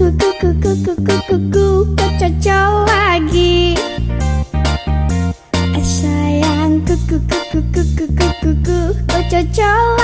ku ku ku ku ku ku ku ku kuku kocok lagi sayang ku ku ku kuku kocok